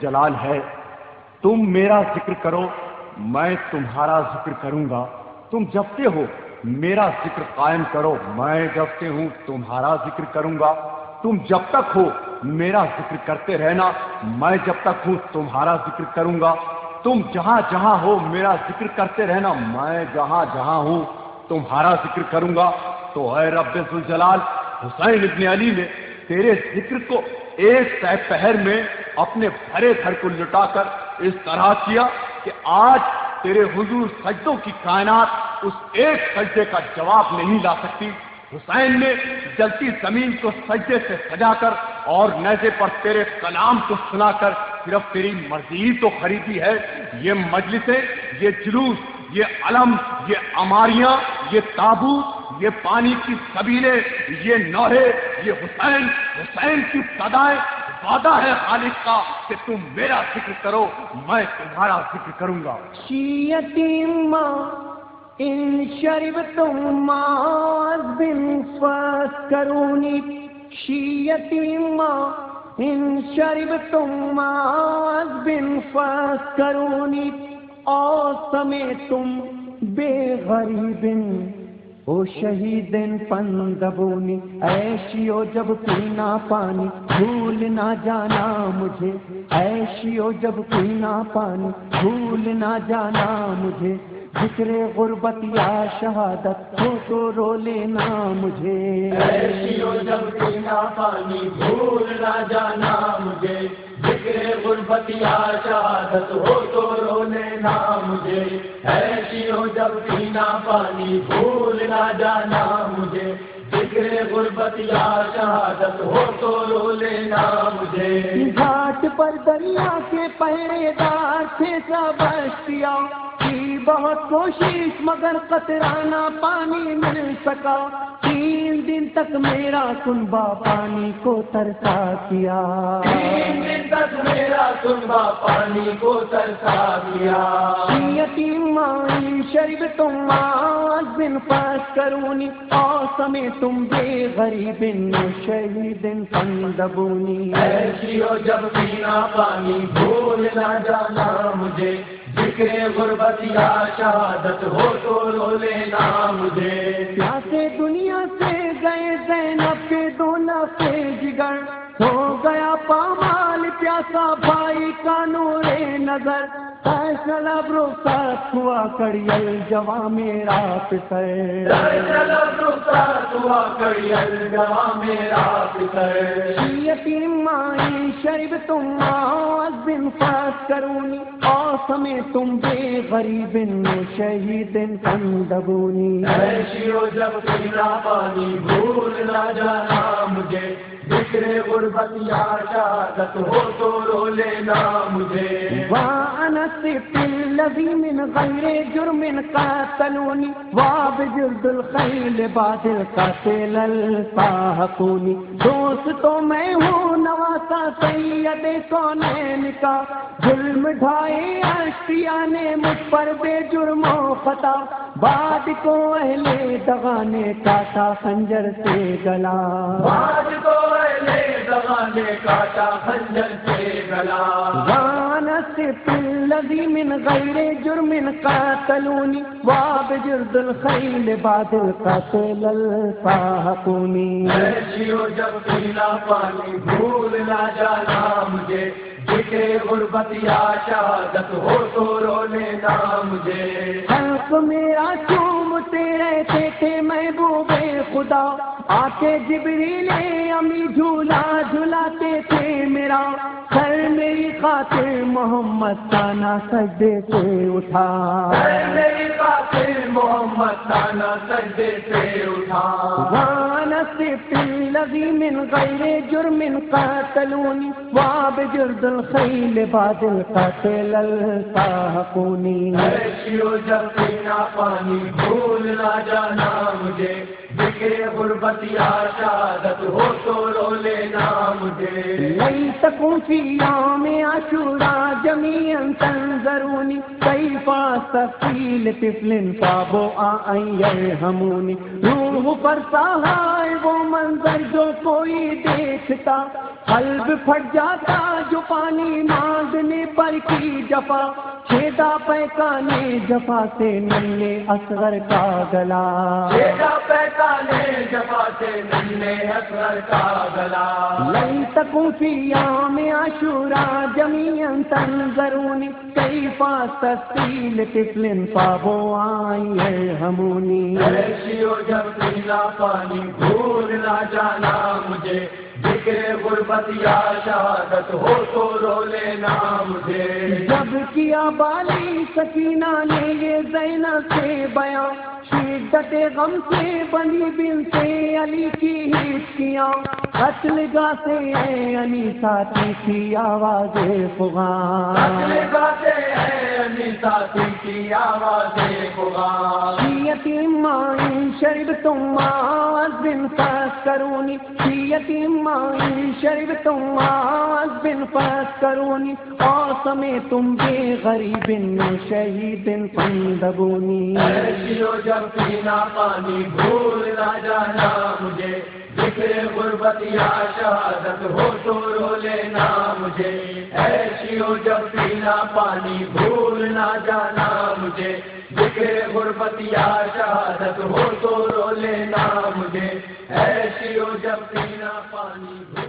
جلال ہے۔ تم میرا ذکر کرو، میں تمہارا ذکر کروں گا۔ تم جبتے ہو، میرا ذکر قائم کرو۔ میں جبتے ہوں، تمہارا ذکر کروں گا۔ تم جب تک ہو، میرا ذکر کرتے رہنا۔ میں جب تک ہوں، تمہارا ذکر کروں گا۔ تم جہاں جہاں ہو، میرا ذکر کرتے رہنا۔ میں جہاں جہاں ہوں، تمہارا ذکر کروں گا۔ تو اے رب الجلال حسین ابن علی نے تیرے ذکر کو ایک سہ پہر میں اپنے بھرے گھر کو لٹا کر اس طرح کیا کہ آج تیرے حضور سجدوں کی کائنات اس ایک سجدے کا جواب نہیں لا سکتی۔ حسین نے جلتی زمین کو سجدے سے سجا کر اور نیزے پر تیرے کلام کو سنا کر صرف تیری مرضی تو خریدی ہے۔ یہ مجلسیں، یہ جلوس، یہ علم، یہ اماریاں یہ تابوت، یہ پانی کی سبیلے یہ نوہے یہ حسین حسین کی سدائیں وعدہ ہے خالق کا کہ تم میرا ذکر کرو، میں تمہارا ذکر کروں گا۔ ان شرب تم بن فس کرونی۔ شیتی ماں، ان شرب تم بن فس کرونی۔ اور سمے تم بے غریب او شہیدن پندبونی ایشیو جب پینا پانی، بھول نہ جانا مجھے۔ ایشیو جب پینا پانی، بھول نہ جانا مجھے۔ ذکر غربت یا شہادت ہو تو رو لینا مجھے۔ ایشیو جب پینا پانی بھول نہ جانا مجھے۔ ذکر غربت یا شہادت ہو تو رو لینا مجھے۔ ایسی ہو جب پینا پانی بھول نہ جانا مجھے۔ غربت یا شہادت ہو تو رو لینا مجھے۔ گھاٹ پر دریا کے پہرے دار تھے سب کی بہت کوشش مگر قطرانہ پانی مل سکا۔ تین دن تک میرا کنبا پانی کو ترسا کیا۔ تین دن تک کنبا پانی کو ترسا یتیم مائی شریف تم آج بن پاس کرونی۔ اور سمے تم بے غریب شہید پندبونی ایسی ہو جب پینا پانی بھول نہ جانا مجھے۔ ذکر غربت یا شہادت ہو تو رو لینا مجھے۔ پیاسے دنیا سے گئے زینب کے دو نفے جگر۔ ہو گیا پامال پیاسا بھائی کا نور نظر فیصلہ رخصت ہوا کڑیل جوا میرا پسر۔ ہوا کڑیل جوا میرا پسر۔ یتیم مائی شریف تم بن فاس کرونی۔ اور سمے تم بے غریب شہید پندبونی ایسی ہو جب پینا پانی بھول نہ جانا مجھے۔ ذکر غربت یا شہادت ہو تو رو لینا مجھے۔ وانس الذي من غير جرم قاتلوني وابجرد الخيل بعد القتل الفاحقوني دوست تو میں ہوں، نواسا سید کونین کا ظلم ڈھائے اشیا نے مجھ پر بے جرم و خطا۔ بعد کو اہل دغانے کاٹا خنجر سے گلا۔ بعد کو دغانے کاٹا خنجر سے گلا۔ وانس الذي من غير جرم قاتلوني وابجرد الخيل بعد القتل الفاحقوني ایسی ہو جب پینا پانی بھول نہ جانا مجھے ذکر غربت یا شہادت ہو تو رو لینا مجھے۔ حلق میرا چومتے رہتے تھے محبوب خدا۔ آ کے جبریل امی جھولا جھلاتے تھے میرا۔ سر میری خاطر محمد تانا سجدے سے اٹھا۔ خاطر محمد تانا سجدے سے اٹھا۔ الذي من غير جرم قاتلوني وابجرد الخيل بعد القتل الفاحقوني ایسی ہو جب پینا پانی بھول نہ جانا مجھے ذکر غربت یا شہادت ہو تو رو لینا مجھے كن في يوم عاشوراء جميع جميعا تنظروني كيف استقيل طفل صابوا ان يرحموني روح پر ہے وہ منظر جو کوئی دیکھتا قلب پھٹ جاتا جو پانی مانگنے پر کی جفا۔ چھیدا پیکانے جفا سے نلے اصغر کا گلا۔ پیکانے جفا سے نلے اصغر کا گلا۔ لئی تکوں فی یام عاشورا تنظرونی طفل پابو آئی ہے ہمونی۔ ایشیو جب پینا پانی بھول نہ جانا مجھے۔ ذکر غربت یا شہادت ہو تو رو لینا مجھے جب کیا بالی سکینہ نے یہ زینہ سے بیان شدت غم سے بنی بن سے علی کی ہیت کیا قتل گاہ سے علی ساتھی کی آواز فغان قتل گاہ سے ساتھی کی آواز مائن شرب تم بن فاس کرونی۔ یتیم مائن شرب تم بن فاس کرونی۔ اور سمے تم بے غریب شہید پندبونی۔ ایشیو جب پینا پانی بھول نہ جانا مجھے۔ ذکر غربت یا شہادت ہو تو رو لینا مجھے۔ ایسی ہو جب پینا پانی بھول نہ جانا مجھے۔ ذکر غربت یا شہادت ہو تو رو لینا مجھے۔ ایسی ہو جب پینا پانی بھول